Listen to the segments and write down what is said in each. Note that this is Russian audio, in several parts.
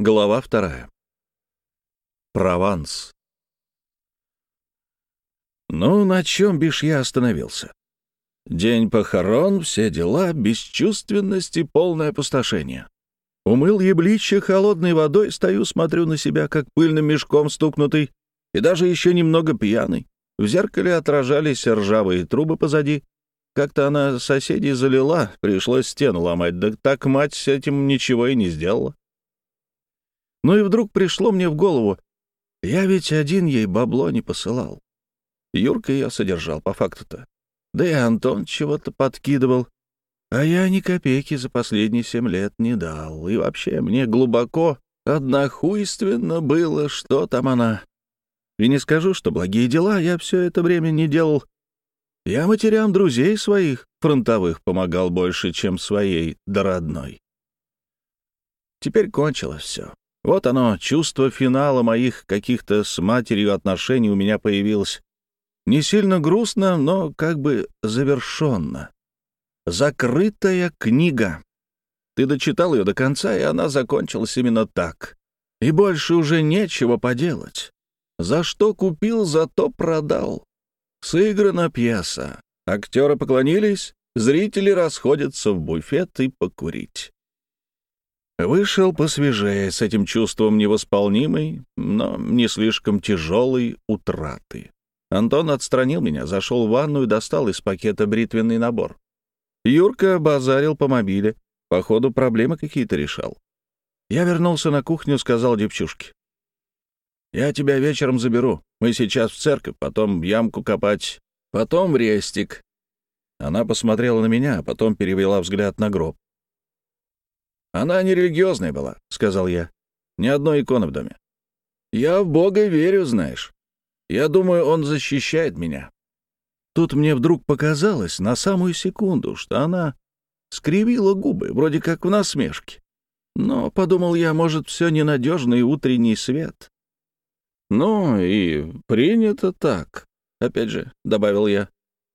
Глава вторая. Прованс. Ну, на чем бишь я остановился? День похорон, все дела, бесчувственность и полное опустошение. Умыл еблище холодной водой, стою, смотрю на себя, как пыльным мешком стукнутый, и даже еще немного пьяный. В зеркале отражались ржавые трубы позади. Как-то она соседей залила, пришлось стену ломать, да так мать с этим ничего и не сделала. Ну и вдруг пришло мне в голову, я ведь один ей бабло не посылал. Юрка ее содержал, по факту-то. Да и Антон чего-то подкидывал. А я ни копейки за последние семь лет не дал. И вообще мне глубоко однохуйственно было, что там она. И не скажу, что благие дела я все это время не делал. Я матерям друзей своих фронтовых помогал больше, чем своей дородной. Теперь кончилось все. Вот оно, чувство финала моих каких-то с матерью отношений у меня появилось. Не сильно грустно, но как бы завершенно. Закрытая книга. Ты дочитал ее до конца, и она закончилась именно так. И больше уже нечего поделать. За что купил, зато продал. Сыграна пьеса. Актеры поклонились, зрители расходятся в буфет и покурить. Вышел посвежее, с этим чувством невосполнимой, но не слишком тяжелой утраты. Антон отстранил меня, зашел в ванну и достал из пакета бритвенный набор. Юрка базарил по мобиле, походу проблемы какие-то решал. Я вернулся на кухню, сказал девчушке. «Я тебя вечером заберу. Мы сейчас в церковь, потом в ямку копать, потом в рестик». Она посмотрела на меня, а потом перевела взгляд на гроб. «Она не религиозная была», — сказал я. «Ни одной иконы в доме». «Я в Бога верю, знаешь. Я думаю, он защищает меня». Тут мне вдруг показалось на самую секунду, что она скривила губы, вроде как в насмешке. Но, подумал я, может, все ненадежный утренний свет. Ну и принято так. Опять же, добавил я,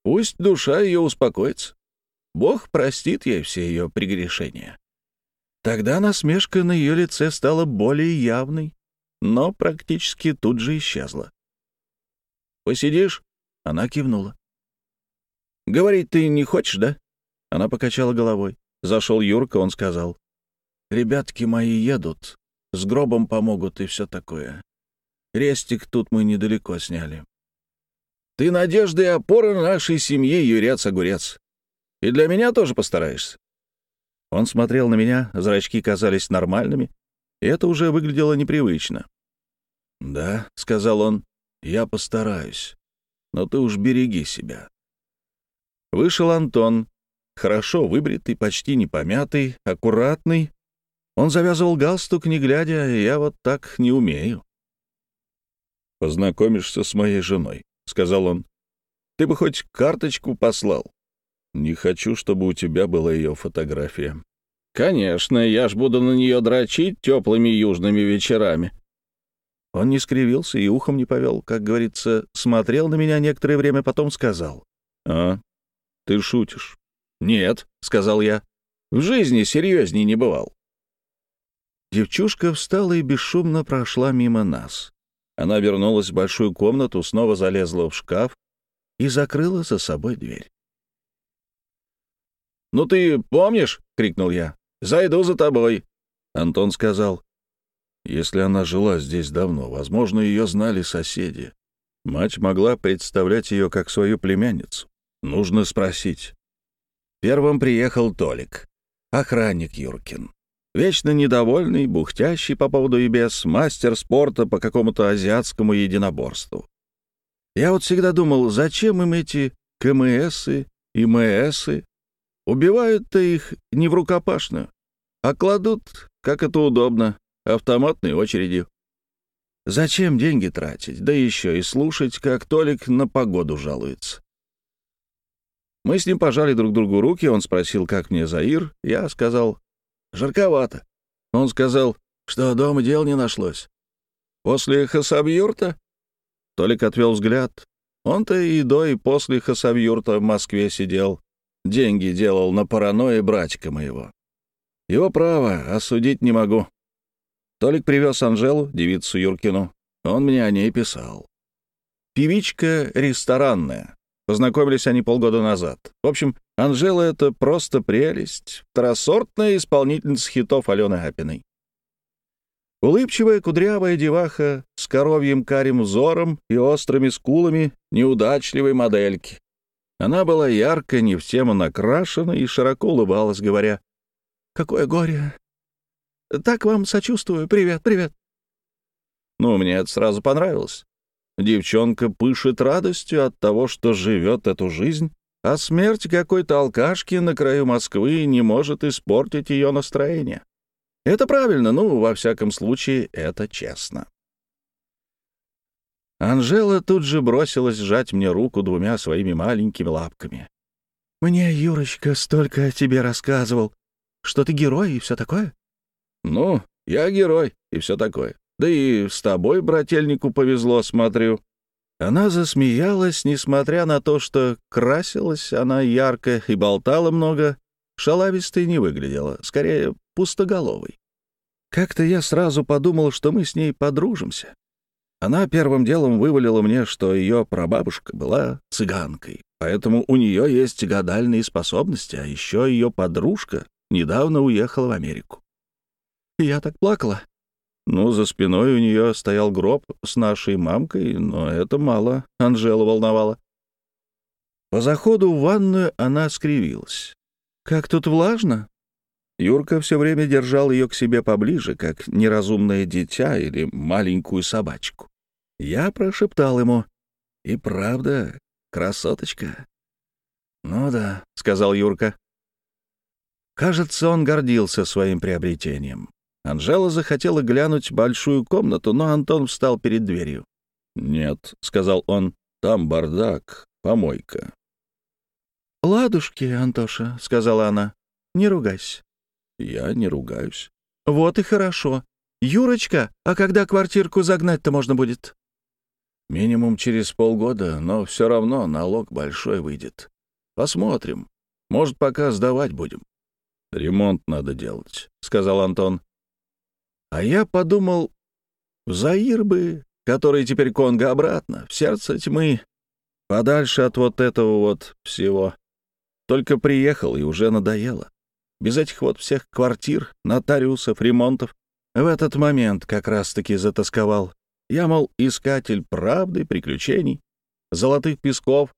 пусть душа ее успокоится. Бог простит ей все ее прегрешения. Тогда насмешка на ее лице стала более явной, но практически тут же исчезла. «Посидишь?» — она кивнула. «Говорить ты не хочешь, да?» Она покачала головой. Зашел Юрка, он сказал. «Ребятки мои едут, с гробом помогут и все такое. Рестик тут мы недалеко сняли. Ты надежда и опора нашей семьи, Юрец-огурец. И для меня тоже постараешься. Он смотрел на меня, зрачки казались нормальными, и это уже выглядело непривычно. «Да», — сказал он, — «я постараюсь, но ты уж береги себя». Вышел Антон, хорошо выбритый, почти не помятый, аккуратный. Он завязывал галстук, не глядя, я вот так не умею. «Познакомишься с моей женой», — сказал он. «Ты бы хоть карточку послал». Не хочу, чтобы у тебя была ее фотография. Конечно, я ж буду на нее дрочить теплыми южными вечерами. Он не скривился и ухом не повел, как говорится, смотрел на меня некоторое время, потом сказал. «А, ты шутишь?» «Нет», — сказал я, — «в жизни серьезней не бывал». Девчушка встала и бесшумно прошла мимо нас. Она вернулась в большую комнату, снова залезла в шкаф и закрыла за собой дверь. «Ну ты помнишь?» — крикнул я. «Зайду за тобой». Антон сказал. «Если она жила здесь давно, возможно, ее знали соседи. Мать могла представлять ее как свою племянницу. Нужно спросить». Первым приехал Толик, охранник Юркин. Вечно недовольный, бухтящий по поводу и без, мастер спорта по какому-то азиатскому единоборству. Я вот всегда думал, зачем им эти КМСы и МСы, Убивают-то их не в рукопашную, а кладут, как это удобно, автоматной очередью. Зачем деньги тратить, да еще и слушать, как Толик на погоду жалуется? Мы с ним пожали друг другу руки, он спросил, как мне Заир, я сказал, жарковато. Он сказал, что дома дел не нашлось. После Хасавюрта? Толик отвел взгляд. Он-то и до, и после Хасавюрта в Москве сидел. Деньги делал на паранойи братика моего. Его право, осудить не могу. Толик привез Анжелу, девицу Юркину. Он мне о ней писал. Певичка ресторанная. Познакомились они полгода назад. В общем, Анжела — это просто прелесть. Второсортная исполнительница хитов Алены Апиной. Улыбчивая кудрявая деваха с коровьим карим взором и острыми скулами неудачливой модельки. Она была ярко, не в тему накрашена и широко улыбалась, говоря, «Какое горе! Так вам сочувствую. Привет, привет!» Ну, мне это сразу понравилось. Девчонка пышет радостью от того, что живет эту жизнь, а смерть какой-то алкашки на краю Москвы не может испортить ее настроение. Это правильно, ну, во всяком случае, это честно. Анжела тут же бросилась сжать мне руку двумя своими маленькими лапками. «Мне Юрочка столько о тебе рассказывал, что ты герой и все такое?» «Ну, я герой и все такое. Да и с тобой, брательнику, повезло, смотрю». Она засмеялась, несмотря на то, что красилась она ярко и болтала много, шалавистой не выглядела, скорее пустоголовой. Как-то я сразу подумал, что мы с ней подружимся. Она первым делом вывалила мне, что ее прабабушка была цыганкой, поэтому у нее есть гадальные способности, а еще ее подружка недавно уехала в Америку. И я так плакала. Ну, за спиной у нее стоял гроб с нашей мамкой, но это мало Анжела волновало. По заходу в ванную она скривилась. «Как тут влажно!» Юрка все время держал ее к себе поближе, как неразумное дитя или маленькую собачку. Я прошептал ему. «И правда, красоточка?» «Ну да», — сказал Юрка. Кажется, он гордился своим приобретением. Анжела захотела глянуть большую комнату, но Антон встал перед дверью. «Нет», — сказал он, — «там бардак, помойка». «Ладушки, Антоша», — сказала она, — «не ругайся». «Я не ругаюсь». «Вот и хорошо. Юрочка, а когда квартирку загнать-то можно будет?» Минимум через полгода, но все равно налог большой выйдет. Посмотрим. Может, пока сдавать будем. Ремонт надо делать, — сказал Антон. А я подумал, в Заир бы, который теперь Конго обратно, в сердце тьмы, подальше от вот этого вот всего. Только приехал, и уже надоело. Без этих вот всех квартир, нотариусов, ремонтов. В этот момент как раз-таки затасковал. Я, мол, искатель правды, приключений, золотых песков,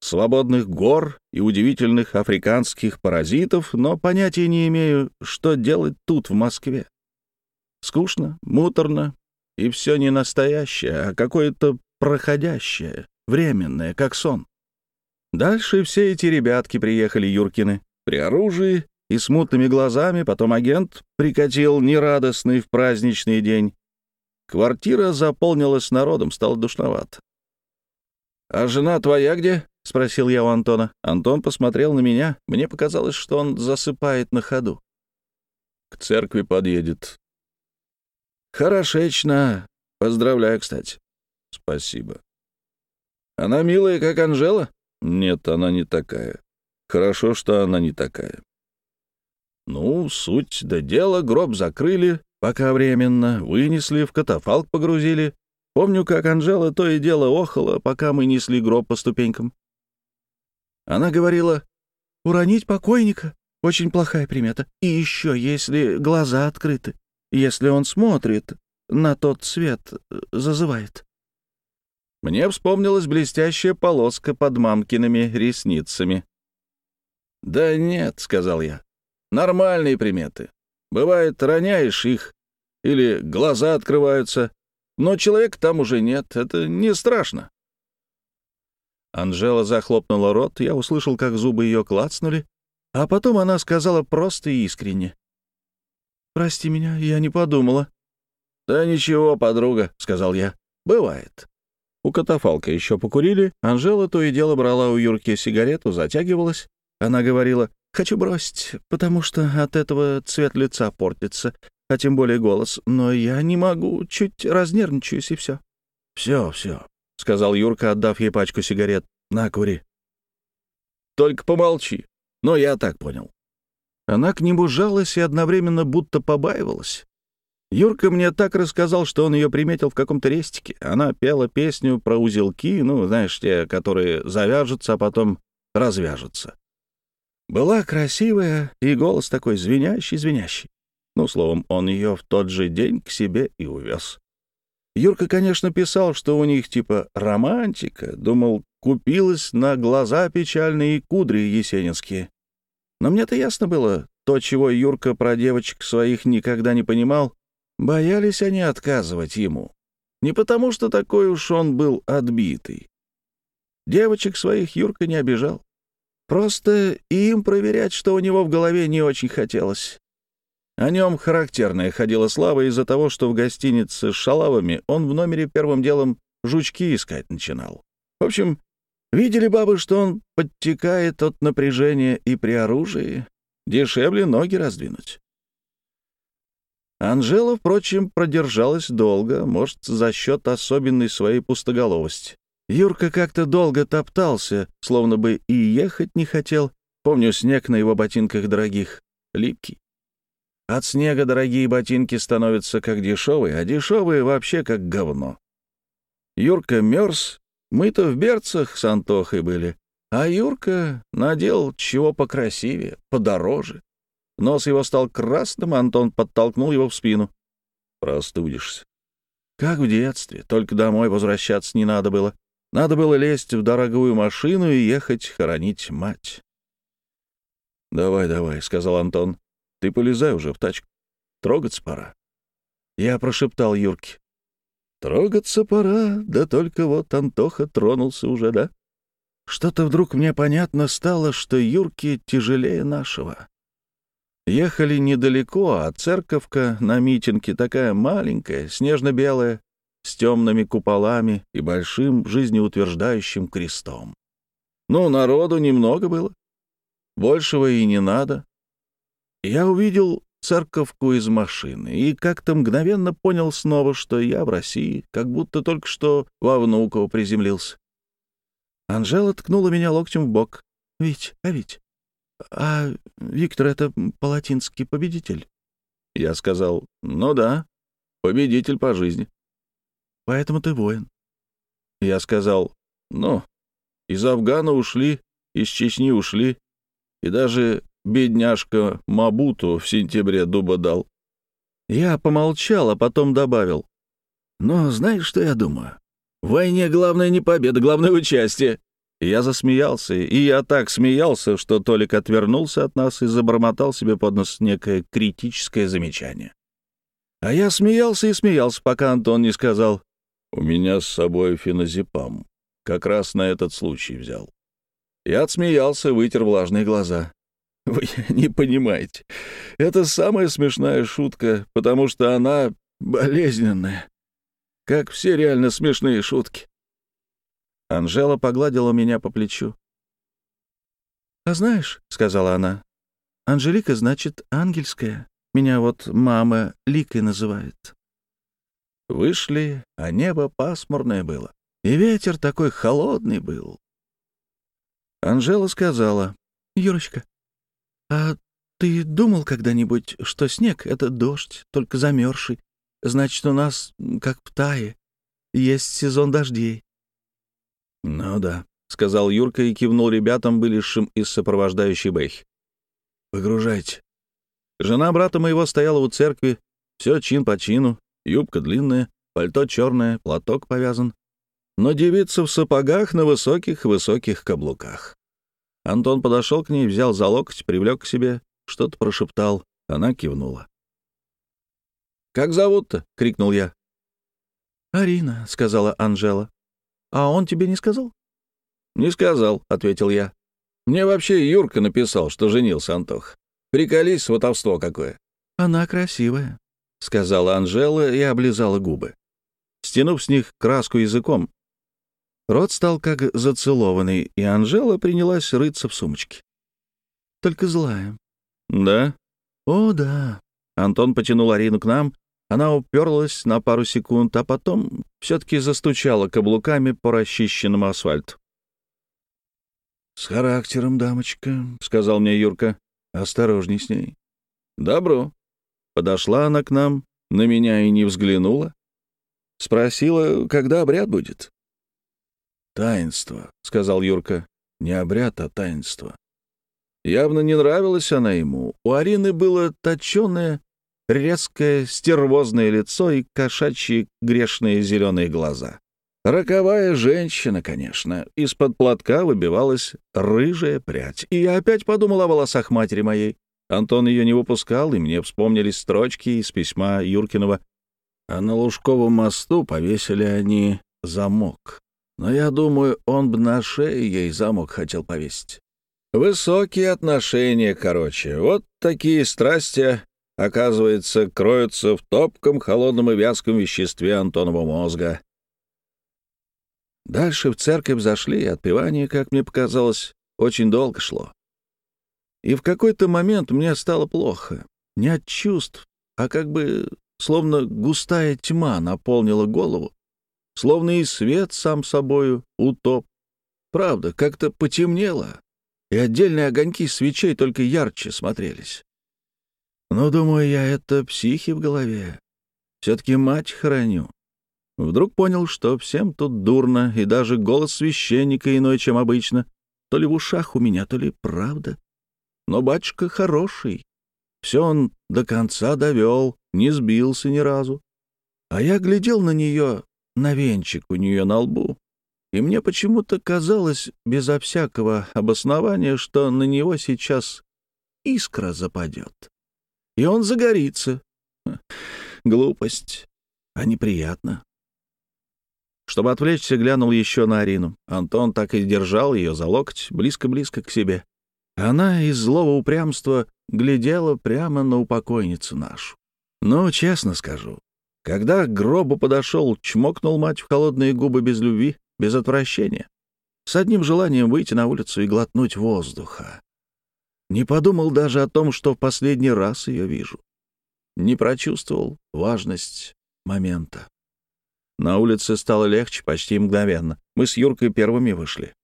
свободных гор и удивительных африканских паразитов, но понятия не имею, что делать тут, в Москве. Скучно, муторно, и все не настоящее, а какое-то проходящее, временное, как сон. Дальше все эти ребятки приехали, Юркины, при оружии и с мутными глазами, потом агент прикатил нерадостный в праздничный день. Квартира заполнилась народом, стало душновато. «А жена твоя где?» — спросил я у Антона. Антон посмотрел на меня. Мне показалось, что он засыпает на ходу. «К церкви подъедет». «Хорошечно. Поздравляю, кстати». «Спасибо». «Она милая, как Анжела?» «Нет, она не такая. Хорошо, что она не такая». «Ну, суть да дело, гроб закрыли, Пока временно. Вынесли, в катафалк погрузили. Помню, как Анжела то и дело охала, пока мы несли гроб по ступенькам. Она говорила, «Уронить покойника — очень плохая примета. И еще, если глаза открыты, если он смотрит, на тот свет зазывает». Мне вспомнилась блестящая полоска под мамкиными ресницами. «Да нет», — сказал я, — «нормальные приметы. Бывает, роняешь их, или глаза открываются, но человека там уже нет, это не страшно. Анжела захлопнула рот, я услышал, как зубы ее клацнули, а потом она сказала просто и искренне. «Прости меня, я не подумала». «Да ничего, подруга», — сказал я, — «бывает». У катафалка еще покурили, Анжела то и дело брала у Юрки сигарету, затягивалась. Она говорила, Хочу бросить, потому что от этого цвет лица портится, а тем более голос. Но я не могу, чуть разнервничаюсь и все. «Все, все», — сказал Юрка, отдав ей пачку сигарет. «На, кури». «Только помолчи». Но я так понял. Она к нему жалась и одновременно будто побаивалась. Юрка мне так рассказал, что он ее приметил в каком-то рестике. Она пела песню про узелки, ну, знаешь, те, которые завяжутся, а потом развяжутся. Была красивая, и голос такой звенящий-звенящий. Ну, словом, он ее в тот же день к себе и увез. Юрка, конечно, писал, что у них типа романтика, думал, купилась на глаза печальные кудри есенинские. Но мне-то ясно было, то, чего Юрка про девочек своих никогда не понимал, Боялись они отказывать ему. Не потому, что такой уж он был отбитый. Девочек своих Юрка не обижал. Просто им проверять, что у него в голове, не очень хотелось. О нем характерная ходила слава из-за того, что в гостинице с шалавами он в номере первым делом жучки искать начинал. В общем, видели бабы, что он подтекает от напряжения и при оружии. Дешевле ноги раздвинуть. Анжела, впрочем, продержалась долго, может, за счет особенной своей пустоголовости. Юрка как-то долго топтался, словно бы и ехать не хотел. Помню снег на его ботинках дорогих, липкий. От снега дорогие ботинки становятся как дешевые, а дешевые вообще как говно. Юрка мерз, мы-то в берцах с Антохой были, а Юрка надел чего покрасивее, подороже. Нос его стал красным, Антон подтолкнул его в спину. «Простудишься». Как в детстве, только домой возвращаться не надо было. Надо было лезть в дорогую машину и ехать хоронить мать. «Давай, давай», — сказал Антон. «Ты полезай уже в тачку. Трогаться пора». Я прошептал Юрке. «Трогаться пора, да только вот Антоха тронулся уже, да?» Что-то вдруг мне понятно стало, что Юрке тяжелее нашего. Ехали недалеко, а церковка на митинге такая маленькая, снежно-белая, с темными куполами и большим жизнеутверждающим крестом. Ну, народу немного было. Большего и не надо. Я увидел церковку из машины и как-то мгновенно понял снова, что я в России, как будто только что во Внуково приземлился. Анжела ткнула меня локтем в бок. «Вить, а Вить, «А Виктор — это палатинский победитель?» Я сказал, «Ну да, победитель по жизни». «Поэтому ты воин». Я сказал, «Ну, из Афгана ушли, из Чечни ушли, и даже бедняжка Мабуту в сентябре дуба дал». Я помолчал, а потом добавил, «Но знаешь, что я думаю? В войне главное не победа, главное участие». Я засмеялся, и я так смеялся, что Толик отвернулся от нас и забормотал себе под нос некое критическое замечание. А я смеялся и смеялся, пока Антон не сказал, «У меня с собой феназепам. Как раз на этот случай взял». Я отсмеялся, вытер влажные глаза. Вы не понимаете. Это самая смешная шутка, потому что она болезненная. Как все реально смешные шутки. Анжела погладила меня по плечу. «А знаешь», — сказала она, — «Анжелика значит ангельская. Меня вот мама Ликой называет». Вышли, а небо пасмурное было, и ветер такой холодный был. Анжела сказала, «Юрочка, а ты думал когда-нибудь, что снег — это дождь, только замерзший? Значит, у нас, как в Тае, есть сезон дождей. «Ну да», — сказал Юрка и кивнул ребятам, вылезшим из сопровождающей Бэхи. «Погружайте». Жена брата моего стояла у церкви, все чин по чину, юбка длинная, пальто черное, платок повязан. Но девица в сапогах на высоких-высоких каблуках. Антон подошел к ней, взял за локоть, привлек к себе, что-то прошептал. Она кивнула. «Как зовут-то?» — крикнул я. «Арина», — сказала Анжела. «А он тебе не сказал?» «Не сказал», — ответил я. «Мне вообще Юрка написал, что женился Антох. Приколись, сватовство какое». «Она красивая», — сказала Анжела и облизала губы. Стянув с них краску языком, рот стал как зацелованный, и Анжела принялась рыться в сумочке. «Только злая». «Да?» «О, да». Антон потянул Арину к нам, она уперлась на пару секунд, а потом все-таки застучала каблуками по расчищенному асфальту. «С характером, дамочка», — сказал мне Юрка. «Осторожней с ней». «Добро». Подошла она к нам, на меня и не взглянула. Спросила, когда обряд будет. «Таинство», — сказал Юрка. «Не обряд, а таинство». Явно не нравилась она ему. У Арины было точеное, резкое, стервозное лицо и кошачьи грешные зеленые глаза. Роковая женщина, конечно. Из-под платка выбивалась рыжая прядь. И я опять подумал о волосах матери моей. Антон ее не выпускал, и мне вспомнились строчки из письма Юркинова. А на Лужковом мосту повесили они замок. Но я думаю, он бы на шее ей замок хотел повесить. Высокие отношения, короче. Вот такие страсти, оказывается, кроются в топком, холодном и вязком веществе Антонова мозга. Дальше в церковь зашли, и отпевание, как мне показалось, очень долго шло. И в какой-то момент мне стало плохо. Не от чувств, а как бы словно густая тьма наполнила голову, словно и свет сам собою утоп. Правда, как-то потемнело, и отдельные огоньки свечей только ярче смотрелись. Но, думаю я, это психи в голове. Все-таки мать храню. Вдруг понял, что всем тут дурно, и даже голос священника иной, чем обычно. То ли в ушах у меня, то ли правда. Но батюшка хороший. Все он до конца довел, не сбился ни разу. А я глядел на нее, на венчик у нее на лбу, и мне почему-то казалось, безо всякого обоснования, что на него сейчас искра западет. И он загорится. Глупость, а неприятно. Чтобы отвлечься, глянул еще на Арину. Антон так и держал ее за локоть, близко-близко к себе. Она из злого упрямства глядела прямо на упокойницу нашу. Ну, честно скажу, когда к гробу подошел, чмокнул мать в холодные губы без любви, без отвращения, с одним желанием выйти на улицу и глотнуть воздуха. Не подумал даже о том, что в последний раз ее вижу. Не прочувствовал важность момента. На улице стало легче почти мгновенно. Мы с Юркой первыми вышли.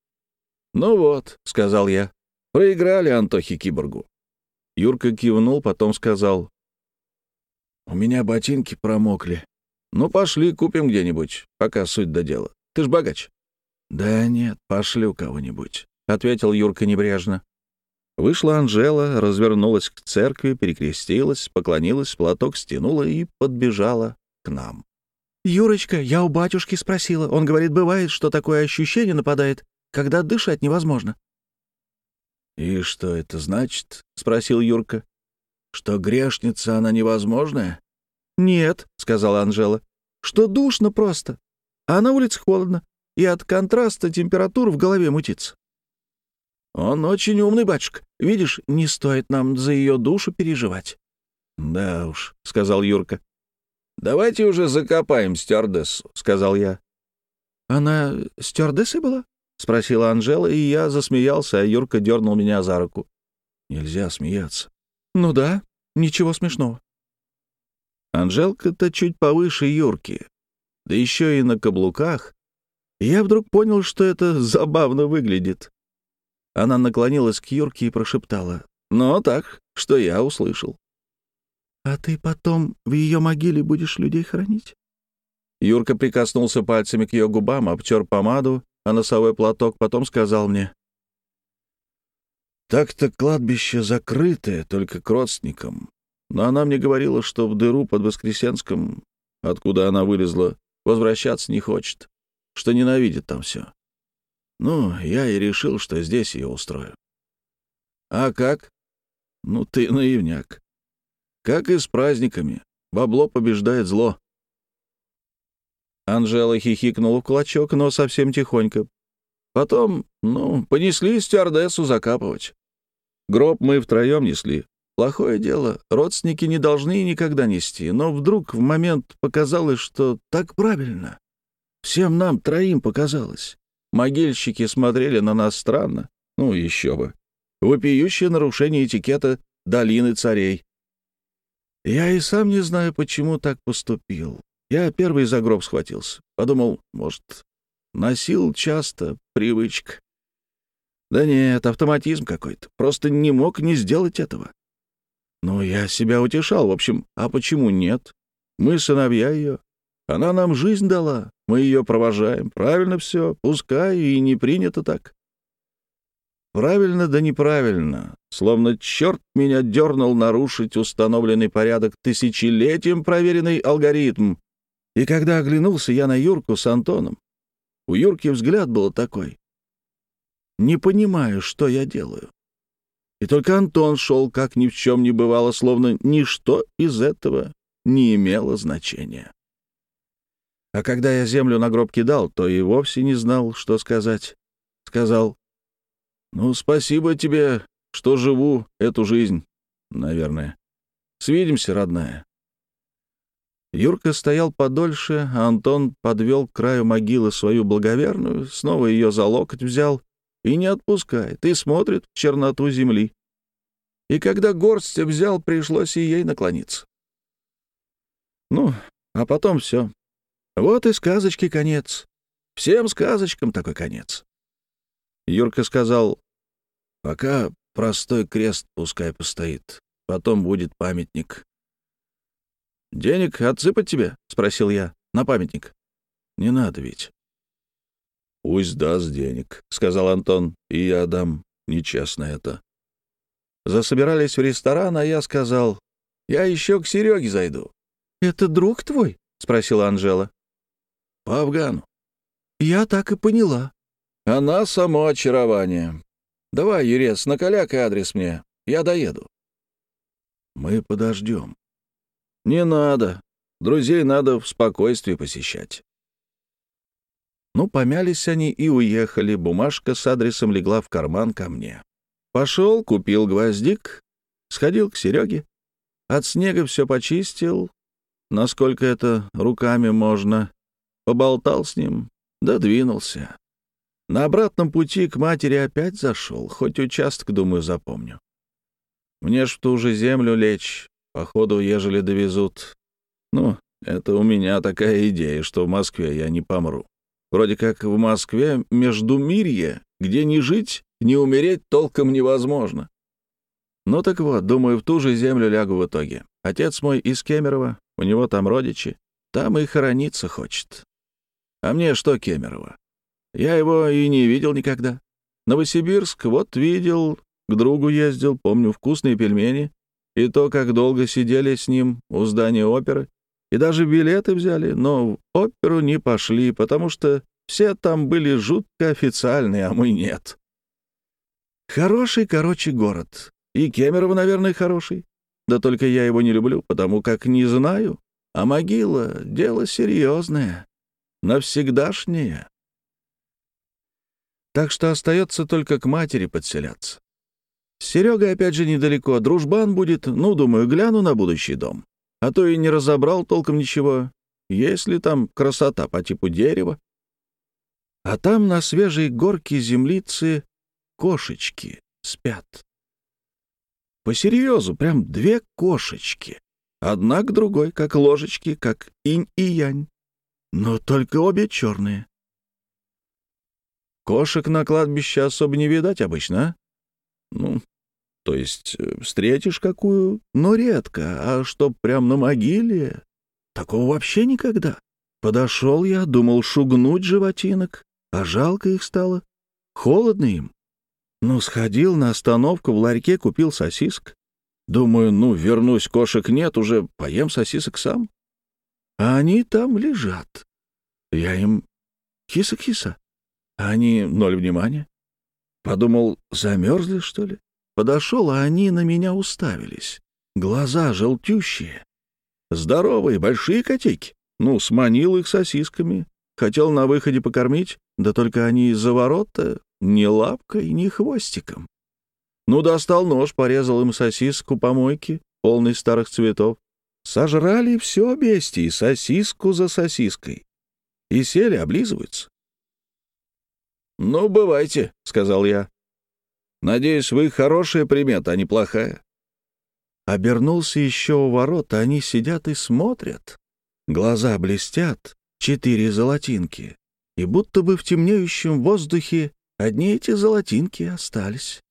«Ну вот», — сказал я, — «проиграли Антохе Киборгу». Юрка кивнул, потом сказал, «У меня ботинки промокли. Ну, пошли, купим где-нибудь, пока суть до дела. Ты ж богач». «Да нет, пошлю кого-нибудь», — ответил Юрка небрежно. Вышла Анжела, развернулась к церкви, перекрестилась, поклонилась, платок стянула и подбежала к нам. «Юрочка, я у батюшки спросила. Он говорит, бывает, что такое ощущение нападает, когда дышать невозможно». «И что это значит?» — спросил Юрка. «Что грешница она невозможная?» «Нет», — сказала Анжела, — «что душно просто, а на улице холодно, и от контраста температура в голове мутится». «Он очень умный, батюшка. Видишь, не стоит нам за ее душу переживать». «Да уж», — сказал Юрка. «Давайте уже закопаем стюардессу», — сказал я. «Она стюардессой была?» — спросила Анжела, и я засмеялся, а Юрка дернул меня за руку. «Нельзя смеяться». «Ну да, ничего смешного». Анжелка-то чуть повыше Юрки, да еще и на каблуках. Я вдруг понял, что это забавно выглядит. Она наклонилась к Юрке и прошептала. «Ну, так, что я услышал». «А ты потом в ее могиле будешь людей хоронить?» Юрка прикоснулся пальцами к ее губам, обтер помаду, а носовой платок потом сказал мне. «Так-то кладбище закрытое, только к родственникам. Но она мне говорила, что в дыру под Воскресенском, откуда она вылезла, возвращаться не хочет, что ненавидит там все. Ну, я и решил, что здесь ее устрою». «А как?» «Ну, ты наивняк. Как и с праздниками. Бабло побеждает зло. Анжела хихикнула в кулачок, но совсем тихонько. Потом, ну, понесли стюардессу закапывать. Гроб мы втроем несли. Плохое дело, родственники не должны никогда нести, но вдруг в момент показалось, что так правильно. Всем нам троим показалось. Могильщики смотрели на нас странно. Ну, еще бы. Вопиющее нарушение этикета долины царей. Я и сам не знаю, почему так поступил. Я первый за гроб схватился. Подумал, может, носил часто, привычка. Да нет, автоматизм какой-то. Просто не мог не сделать этого. Но я себя утешал, в общем, а почему нет? Мы сыновья ее. Она нам жизнь дала, мы ее провожаем. Правильно все, пускай и не принято так. Правильно да неправильно. Словно черт меня дернул нарушить установленный порядок тысячелетием проверенный алгоритм. И когда оглянулся я на Юрку с Антоном, у Юрки взгляд был такой. Не понимаю, что я делаю. И только Антон шел, как ни в чем не бывало, словно ничто из этого не имело значения. А когда я землю на гроб кидал, то и вовсе не знал, что сказать. Сказал, «Ну, спасибо тебе, что живу эту жизнь, наверное. Свидимся, родная». Юрка стоял подольше, а Антон подвел к краю могилы свою благоверную, снова ее за локоть взял и не отпускает, и смотрит в черноту земли. И когда горсть взял, пришлось и ей наклониться. Ну, а потом все. Вот и сказочки конец. Всем сказочкам такой конец. Юрка сказал, пока простой крест пускай постоит, потом будет памятник. «Денег отсыпать тебе?» — спросил я. «На памятник». «Не надо ведь». «Пусть даст денег», — сказал Антон, — «и я дам. Нечестно это». Засобирались в ресторан, а я сказал, «Я еще к Сереге зайду». «Это друг твой?» — спросила Анжела. «По Афгану». «Я так и поняла». «Она само очарование. Давай, Юрец, накаляк адрес мне. Я доеду». «Мы подождем». «Не надо. Друзей надо в спокойствии посещать». Ну, помялись они и уехали. Бумажка с адресом легла в карман ко мне. Пошел, купил гвоздик, сходил к Сереге. От снега все почистил, насколько это руками можно. Поболтал с ним, да двинулся. На обратном пути к матери опять зашел, хоть участок, думаю, запомню. Мне ж в ту же землю лечь, Походу, ежели довезут. Ну, это у меня такая идея, что в Москве я не помру. Вроде как в Москве Междумирье, где не жить, не умереть толком невозможно. Ну так вот, думаю, в ту же землю лягу в итоге. Отец мой из Кемерово, у него там родичи, там и хорониться хочет. А мне что Кемерово? Я его и не видел никогда. Новосибирск вот видел, к другу ездил, помню, вкусные пельмени, и то, как долго сидели с ним у здания оперы, и даже билеты взяли, но в оперу не пошли, потому что все там были жутко официальные, а мы нет. Хороший, короче, город. И Кемерово, наверное, хороший. Да только я его не люблю, потому как не знаю. А могила — дело серьезное, навсегдашнее. Так что остается только к матери подселяться. С Серегой опять же недалеко, дружбан будет, ну, думаю, гляну на будущий дом. А то и не разобрал толком ничего. Есть ли там красота по типу дерева? А там на свежей горке землицы кошечки спят. По серьезу, прям две кошечки. Одна к другой, как ложечки, как инь и янь. Но только обе черные. Кошек на кладбище особо не видать обычно, а? Ну, то есть э, встретишь какую, но редко, а чтоб прям на могиле, такого вообще никогда. Подошел я, думал шугнуть животинок, а жалко их стало. Холодно им. Ну, сходил на остановку, в ларьке купил сосиск. Думаю, ну, вернусь, кошек нет, уже поем сосисок сам. А они там лежат. Я им киса-киса. А они ноль внимания. Подумал, замерзли, что ли? Подошел, а они на меня уставились. Глаза желтющие. Здоровые, большие котейки. Ну, сманил их сосисками. Хотел на выходе покормить, да только они из-за ворота ни лапкой, ни хвостиком. Ну, достал нож, порезал им сосиску по мойке, полный старых цветов. Сожрали все бестии, сосиску за сосиской. И сели, облизываются. «Ну, бывайте», — сказал я. «Надеюсь, вы хорошая примета, а не плохая». Обернулся еще у ворот, они сидят и смотрят. Глаза блестят, четыре золотинки. И будто бы в темнеющем воздухе одни эти золотинки остались.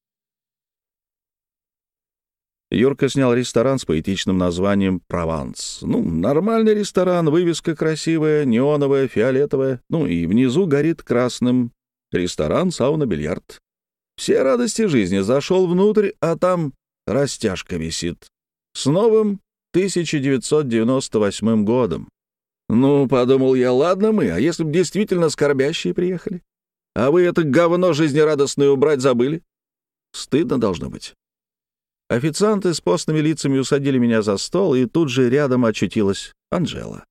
Юрка снял ресторан с поэтичным названием «Прованс». Ну, нормальный ресторан, вывеска красивая, неоновая, фиолетовая. Ну, и внизу горит красным ресторан, сауна, бильярд. Все радости жизни. Зашел внутрь, а там растяжка висит. С новым 1998 годом. Ну, подумал я, ладно мы, а если бы действительно скорбящие приехали? А вы это говно жизнерадостное убрать забыли? Стыдно должно быть. Официанты с постными лицами усадили меня за стол, и тут же рядом очутилась Анжела.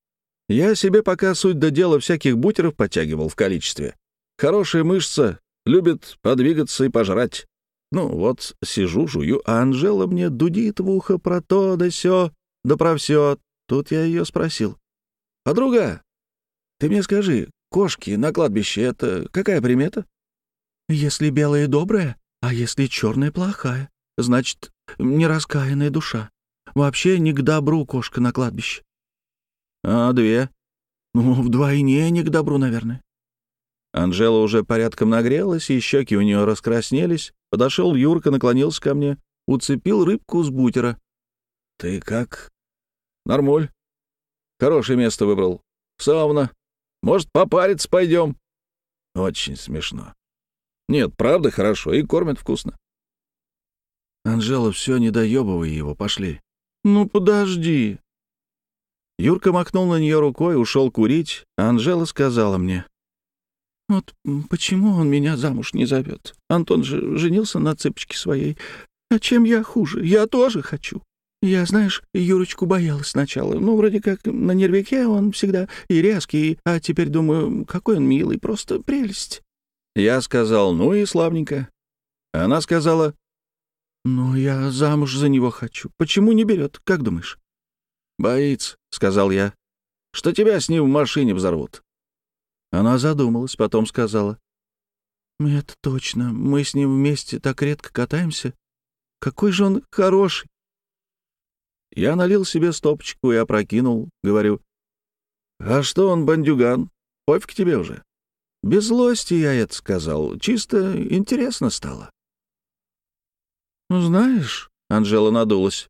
Я себе пока суть до дела всяких бутеров подтягивал в количестве. Хорошая мышца, любит подвигаться и пожрать. Ну вот, сижу, жую, а Анжела мне дудит в ухо про то да сё, да про всё. Тут я ее спросил. «Подруга, ты мне скажи, кошки на кладбище — это какая примета?» «Если белая — добрая, а если черная — плохая. Значит, нераскаянная душа. Вообще не к добру кошка на кладбище». «А две?» «Ну, вдвойне не к добру, наверное». Анжела уже порядком нагрелась, и щеки у нее раскраснелись. Подошел Юрка, наклонился ко мне, уцепил рыбку с бутера. «Ты как?» «Нормуль. Хорошее место выбрал. Сауна. Может, попариться пойдем?» Очень смешно. Нет, правда хорошо, и кормят вкусно. Анжела, все, не доебывай его, пошли. Ну, подожди. Юрка махнул на нее рукой, ушел курить, а Анжела сказала мне. Вот почему он меня замуж не зовет? Антон же женился на цыпочке своей. А чем я хуже? Я тоже хочу. Я, знаешь, Юрочку боялась сначала. Ну, вроде как на нервике он всегда и резкий, а теперь думаю, какой он милый, просто прелесть. Я сказал, ну и славненько. Она сказала, «Ну, я замуж за него хочу. Почему не берет, как думаешь?» «Боится», — сказал я, — «что тебя с ним в машине взорвут». Она задумалась, потом сказала. «Это точно. Мы с ним вместе так редко катаемся. Какой же он хороший!» Я налил себе стопочку и опрокинул. Говорю, «А что он, бандюган? Пофиг тебе уже». Без злости я это сказал. Чисто интересно стало. «Ну, знаешь», — Анжела надулась,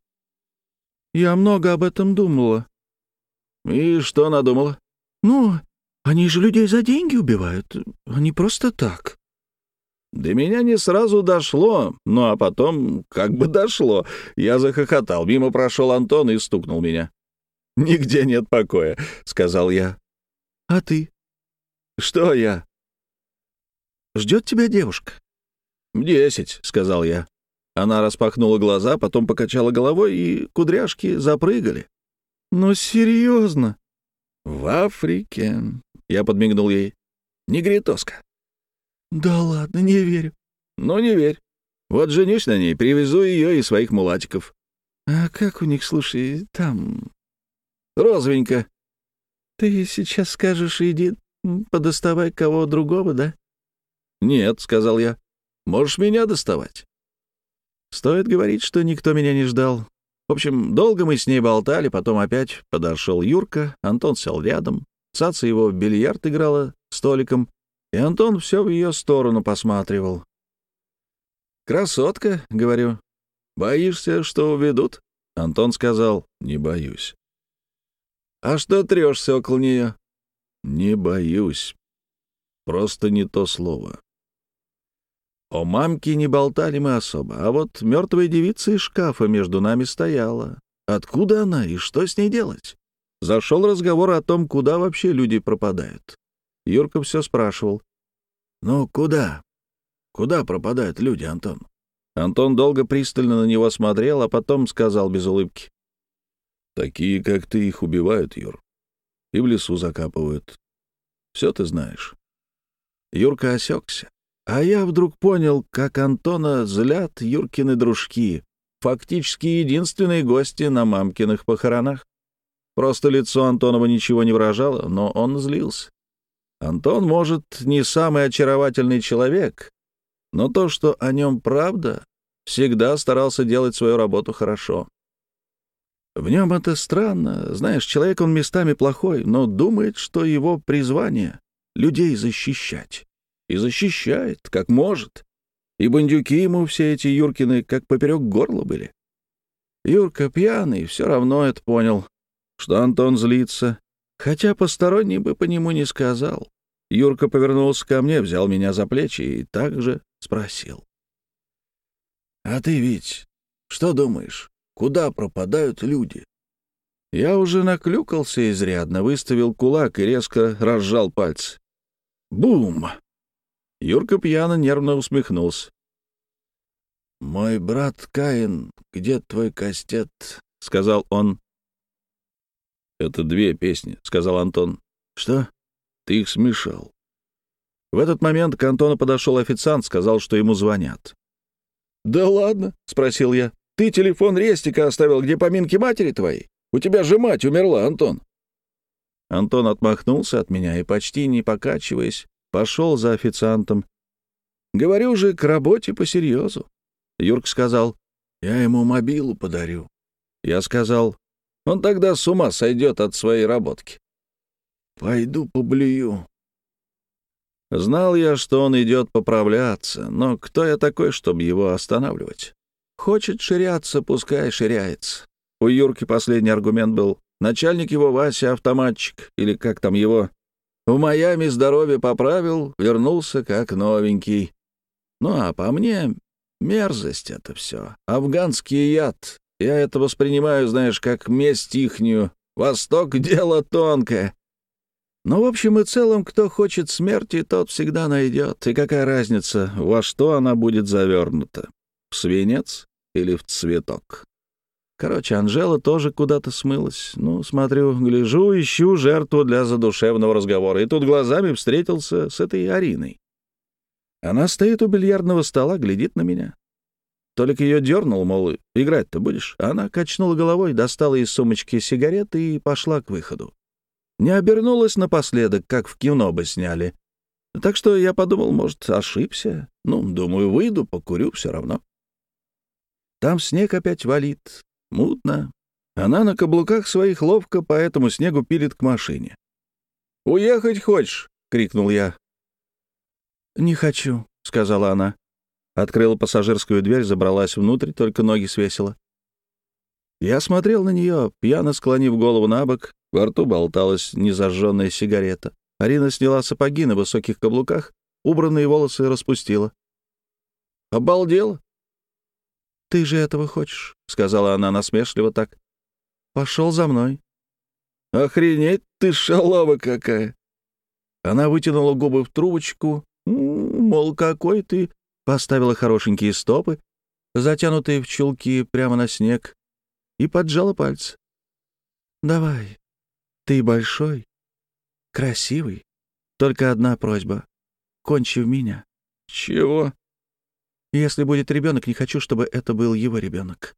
— «я много об этом думала». «И что надумала?» «Ну, они же людей за деньги убивают, они просто так». До меня не сразу дошло, ну а потом как бы дошло. Я захохотал, мимо прошел Антон и стукнул меня. «Нигде нет покоя», — сказал я. «А ты?» «Что я?» «Ждет тебя девушка». «Десять», — сказал я. Она распахнула глаза, потом покачала головой, и кудряшки запрыгали. «Ну, серьезно?» «В Африке», — я подмигнул ей. «Негритоска». «Да ладно, не верю». «Ну, не верь. Вот женюсь на ней, привезу ее и своих мулатиков». «А как у них, слушай, там...» «Розовенько». «Ты сейчас скажешь, иди, подоставай кого другого, да?» «Нет», — сказал я. «Можешь меня доставать». Стоит говорить, что никто меня не ждал. В общем, долго мы с ней болтали, потом опять подошел Юрка, Антон сел рядом, Цаца его в бильярд играла столиком, и Антон все в ее сторону посматривал. «Красотка», — говорю. «Боишься, что уведут?» Антон сказал, «Не боюсь». «А что трешься около нее?» «Не боюсь. Просто не то слово». О мамке не болтали мы особо, а вот мертвая девица из шкафа между нами стояла. Откуда она и что с ней делать? Зашел разговор о том, куда вообще люди пропадают. Юрка все спрашивал. «Ну, куда? Куда пропадают люди, Антон?» Антон долго пристально на него смотрел, а потом сказал без улыбки. «Такие, как ты, их убивают, Юр. И в лесу закапывают. Все ты знаешь». Юрка осекся. А я вдруг понял, как Антона злят Юркины дружки, фактически единственные гости на мамкиных похоронах. Просто лицо Антонова ничего не выражало, но он злился. Антон, может, не самый очаровательный человек, но то, что о нем правда, всегда старался делать свою работу хорошо. В нем это странно. Знаешь, человек он местами плохой, но думает, что его призвание — людей защищать и защищает, как может. И бандюки ему все эти Юркины как поперек горла были. Юрка пьяный, все равно это понял, что Антон злится, хотя посторонний бы по нему не сказал. Юрка повернулся ко мне, взял меня за плечи и также спросил. «А ты ведь что думаешь, куда пропадают люди?» Я уже наклюкался изрядно, выставил кулак и резко разжал пальцы. Бум! Юрка пьяно нервно усмехнулся. «Мой брат Каин, где твой кастет?» — сказал он. «Это две песни», — сказал Антон. «Что? Ты их смешал». В этот момент к Антону подошел официант, сказал, что ему звонят. «Да ладно?» — спросил я. «Ты телефон Рестика оставил, где поминки матери твоей? У тебя же мать умерла, Антон». Антон отмахнулся от меня и, почти не покачиваясь, пошел за официантом. «Говорю же, к работе по серьезу». Юрк сказал, «Я ему мобилу подарю». Я сказал, «Он тогда с ума сойдет от своей работки». «Пойду поблюю». Знал я, что он идет поправляться, но кто я такой, чтобы его останавливать? Хочет ширяться, пускай ширяется. У Юрки последний аргумент был «начальник его Вася автоматчик» или как там его. В Майами здоровье поправил, вернулся как новенький. Ну а по мне мерзость это все. Афганский яд. Я это воспринимаю, знаешь, как месть ихнюю. Восток — дело тонкое. Но, в общем и целом, кто хочет смерти, тот всегда найдет. И какая разница, во что она будет завернута? В свинец или в цветок? Короче, Анжела тоже куда-то смылась. Ну, смотрю, гляжу, ищу жертву для задушевного разговора. И тут глазами встретился с этой Ариной. Она стоит у бильярдного стола, глядит на меня. Толик ее дернул, мол, играть-то будешь? Она качнула головой, достала из сумочки сигареты и пошла к выходу. Не обернулась напоследок, как в кино бы сняли. Так что я подумал, может, ошибся. Ну, думаю, выйду, покурю все равно. Там снег опять валит. Мутно. Она на каблуках своих ловко по этому снегу пилит к машине. «Уехать хочешь?» — крикнул я. «Не хочу», — сказала она. Открыла пассажирскую дверь, забралась внутрь, только ноги свесила. Я смотрел на нее, пьяно склонив голову на бок, во рту болталась незажженная сигарета. Арина сняла сапоги на высоких каблуках, убранные волосы распустила. «Обалдела?» «Ты же этого хочешь», — сказала она насмешливо так. «Пошел за мной». «Охренеть ты, шалава какая!» Она вытянула губы в трубочку, мол, какой ты, поставила хорошенькие стопы, затянутые в чулки прямо на снег, и поджала пальцы. «Давай, ты большой, красивый. Только одна просьба. Кончи в меня. Чего? Если будет ребенок, не хочу, чтобы это был его ребенок.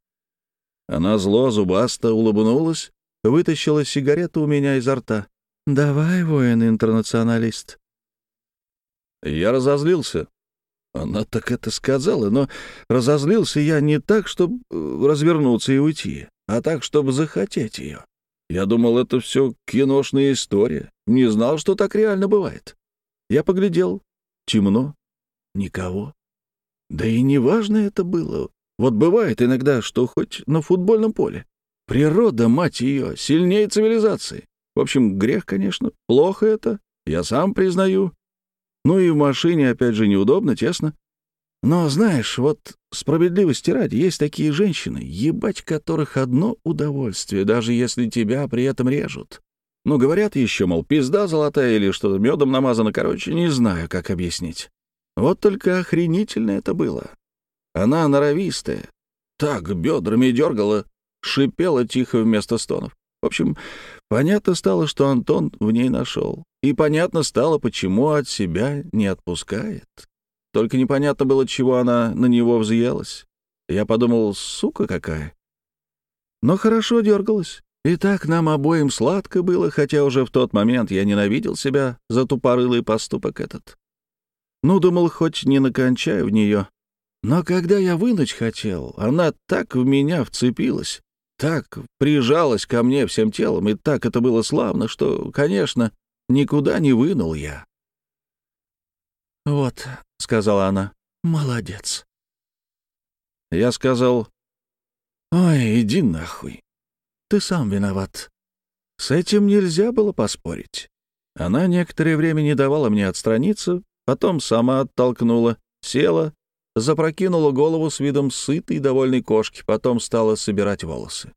Она зло зубасто улыбнулась, вытащила сигарету у меня изо рта. «Давай, воин-интернационалист». Я разозлился. Она так это сказала, но разозлился я не так, чтобы э, развернуться и уйти, а так, чтобы захотеть ее. Я думал, это все киношная история. Не знал, что так реально бывает. Я поглядел. Темно. Никого. Да и неважно это было. Вот бывает иногда, что хоть на футбольном поле. Природа, мать ее, сильнее цивилизации. В общем, грех, конечно. Плохо это. Я сам признаю. Ну и в машине, опять же, неудобно, тесно. Но, знаешь, вот справедливости ради, есть такие женщины, ебать которых одно удовольствие, даже если тебя при этом режут. Ну, говорят еще, мол, пизда золотая или что-то медом намазано, короче, не знаю, как объяснить. Вот только охренительно это было. Она норовистая, так бедрами дергала, шипела тихо вместо стонов. В общем, понятно стало, что Антон в ней нашел. И понятно стало, почему от себя не отпускает. Только непонятно было, чего она на него взъелась. Я подумал, сука какая. Но хорошо дергалась. И так нам обоим сладко было, хотя уже в тот момент я ненавидел себя за тупорылый поступок этот. Ну, думал, хоть не накончаю в нее. Но когда я вынуть хотел, она так в меня вцепилась, так прижалась ко мне всем телом, и так это было славно, что, конечно, никуда не вынул я. «Вот», — сказала она, — «молодец». Я сказал, Ой, иди нахуй. Ты сам виноват. С этим нельзя было поспорить. Она некоторое время не давала мне отстраниться, потом сама оттолкнула, села, запрокинула голову с видом сытой и довольной кошки, потом стала собирать волосы.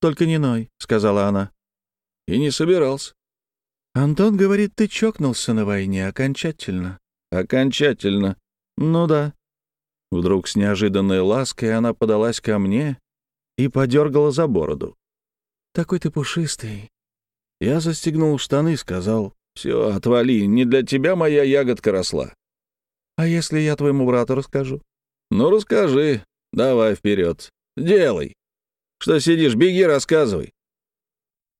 «Только не ной», — сказала она. «И не собирался». «Антон говорит, ты чокнулся на войне окончательно». «Окончательно. Ну да». Вдруг с неожиданной лаской она подалась ко мне и подергала за бороду. «Такой ты пушистый». Я застегнул штаны и сказал, «Все, отвали, не для тебя моя ягодка росла». «А если я твоему брату расскажу?» «Ну, расскажи. Давай вперед. Делай. Что сидишь, беги, рассказывай».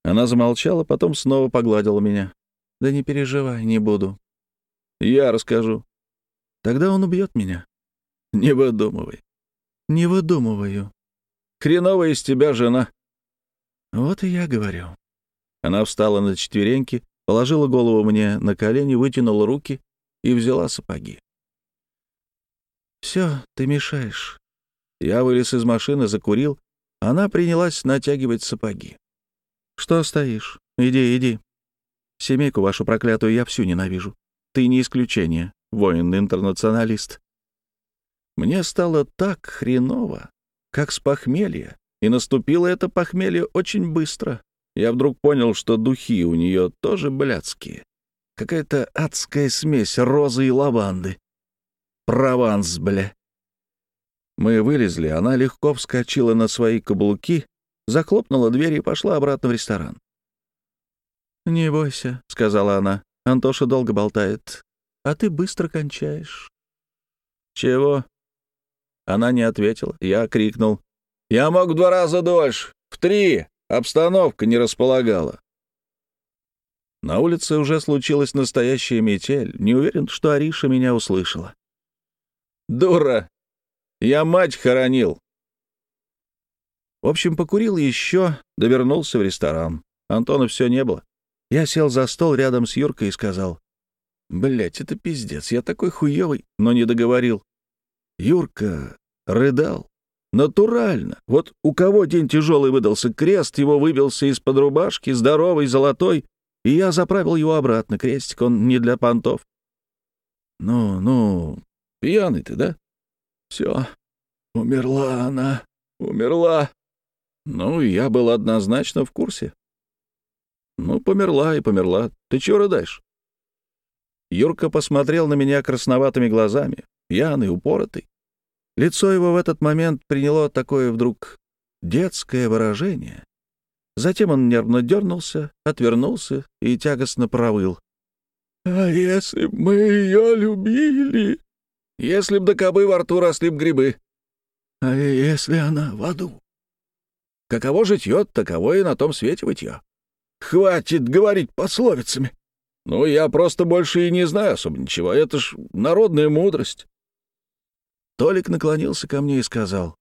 Она замолчала, потом снова погладила меня. «Да не переживай, не буду». «Я расскажу». «Тогда он убьет меня». «Не выдумывай». «Не выдумываю». «Хреновая из тебя жена». «Вот и я говорю». Она встала на четвереньки, положила голову мне на колени, вытянула руки и взяла сапоги. «Все, ты мешаешь». Я вылез из машины, закурил. Она принялась натягивать сапоги. «Что стоишь? Иди, иди. Семейку вашу проклятую я всю ненавижу. Ты не исключение, воин-интернационалист». Мне стало так хреново, как с похмелья, и наступило это похмелье очень быстро. Я вдруг понял, что духи у нее тоже блядские. Какая-то адская смесь розы и лаванды. Прованс, бля. Мы вылезли, она легко вскочила на свои каблуки, захлопнула дверь и пошла обратно в ресторан. «Не бойся», — сказала она. «Антоша долго болтает, а ты быстро кончаешь». «Чего?» Она не ответила. Я крикнул. «Я мог в два раза дольше. В три. Обстановка не располагала». На улице уже случилась настоящая метель. Не уверен, что Ариша меня услышала. Дура! Я мать хоронил!» В общем, покурил еще, довернулся в ресторан. Антона все не было. Я сел за стол рядом с Юркой и сказал, «Блядь, это пиздец, я такой хуёвый», но не договорил. Юрка рыдал. Натурально. Вот у кого день тяжелый выдался, крест его выбился из-под рубашки, здоровый, золотой, и я заправил его обратно. Крестик, он не для понтов. «Ну, ну, Пьяный ты, да? Все, умерла она, умерла. Ну, я был однозначно в курсе. Ну, померла и померла. Ты чего рыдаешь? Юрка посмотрел на меня красноватыми глазами, пьяный, упоротый. Лицо его в этот момент приняло такое вдруг детское выражение. Затем он нервно дернулся, отвернулся и тягостно провыл. «А если б мы ее любили?» Если б до кобы во рту росли б грибы. А если она в аду? Каково житье, таково и на том свете вытье. Хватит говорить пословицами. Ну, я просто больше и не знаю особо ничего. Это ж народная мудрость. Толик наклонился ко мне и сказал.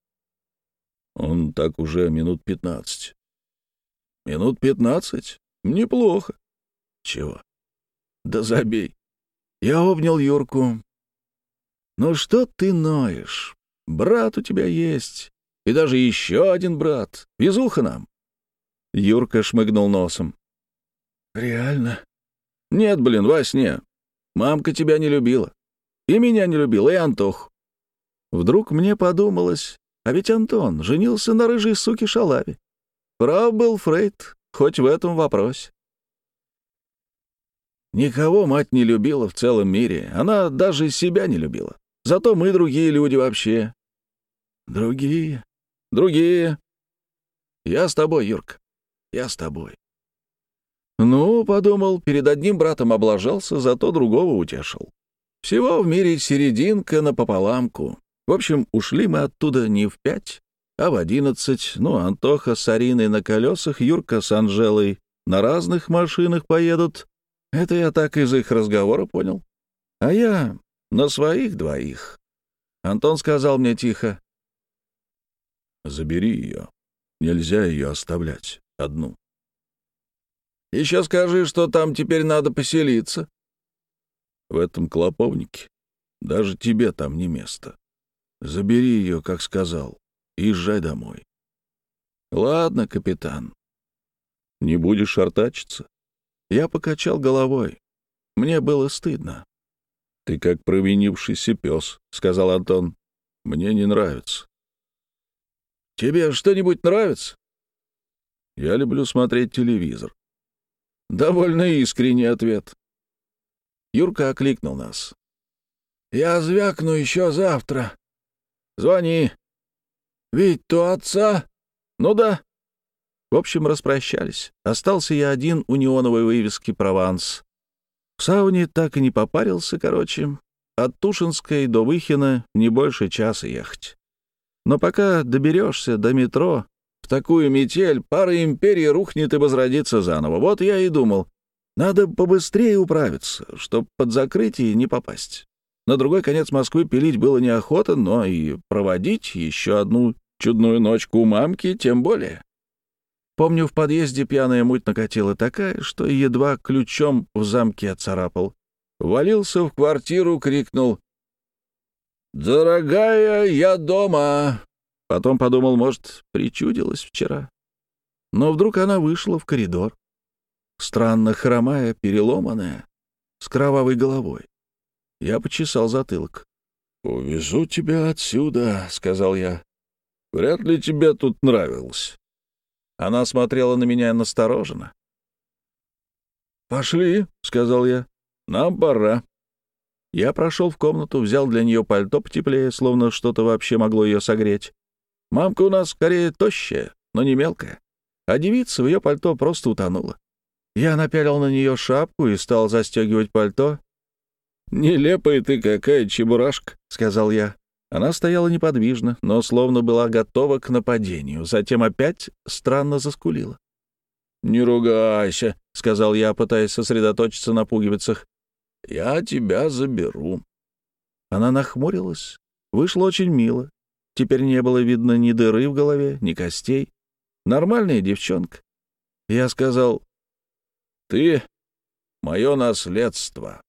Он так уже минут пятнадцать. Минут пятнадцать? Неплохо. Чего? Да забей. Я обнял Юрку, «Ну что ты ноешь? Брат у тебя есть. И даже еще один брат. Везуха нам». Юрка шмыгнул носом. «Реально?» «Нет, блин, во сне. Мамка тебя не любила. И меня не любила, и Антох. Вдруг мне подумалось, а ведь Антон женился на рыжей суке Шалаве. Прав был Фрейд, хоть в этом вопросе. Никого мать не любила в целом мире, она даже себя не любила. Зато мы другие люди вообще. Другие? Другие. Я с тобой, Юрка. Я с тобой. Ну, подумал, перед одним братом облажался, зато другого утешил. Всего в мире серединка напополамку. В общем, ушли мы оттуда не в пять, а в одиннадцать. Ну, Антоха с Ариной на колесах, Юрка с Анжелой на разных машинах поедут. Это я так из их разговора понял. А я на своих двоих. Антон сказал мне тихо. «Забери ее. Нельзя ее оставлять одну». «Еще скажи, что там теперь надо поселиться». «В этом клоповнике даже тебе там не место. Забери ее, как сказал. езжай домой. Ладно, капитан. Не будешь шартачиться? Я покачал головой. Мне было стыдно. Ты как провинившийся пес, сказал Антон. Мне не нравится. Тебе что-нибудь нравится? Я люблю смотреть телевизор. Довольно искренний ответ. Юрка окликнул нас. «Я звякну еще завтра. Звони. Ведь то отца? Ну да». В общем, распрощались. Остался я один у неоновой вывески «Прованс». В сауне так и не попарился, короче. От Тушинской до Выхина не больше часа ехать. Но пока доберешься до метро, в такую метель пара империй рухнет и возродится заново. Вот я и думал, надо побыстрее управиться, чтоб под закрытие не попасть. На другой конец Москвы пилить было неохота, но и проводить еще одну чудную ночку у мамки тем более. Помню, в подъезде пьяная муть накатила такая, что едва ключом в замке отцарапал. Валился в квартиру, крикнул «Дорогая, я дома!» Потом подумал, может, причудилась вчера. Но вдруг она вышла в коридор странно хромая, переломанная, с кровавой головой. Я почесал затылок. «Увезу тебя отсюда», — сказал я. «Вряд ли тебе тут нравилось». Она смотрела на меня настороженно. «Пошли», — сказал я. «Нам пора». Я прошел в комнату, взял для нее пальто потеплее, словно что-то вообще могло ее согреть. Мамка у нас скорее тощая, но не мелкая, а девица в ее пальто просто утонула. Я напялил на нее шапку и стал застегивать пальто. «Нелепая ты какая чебурашка», — сказал я. Она стояла неподвижно, но словно была готова к нападению, затем опять странно заскулила. «Не ругайся», — сказал я, пытаясь сосредоточиться на пуговицах. «Я тебя заберу». Она нахмурилась. Вышло очень мило. Теперь не было видно ни дыры в голове, ни костей. Нормальная девчонка. Я сказал, ты — мое наследство.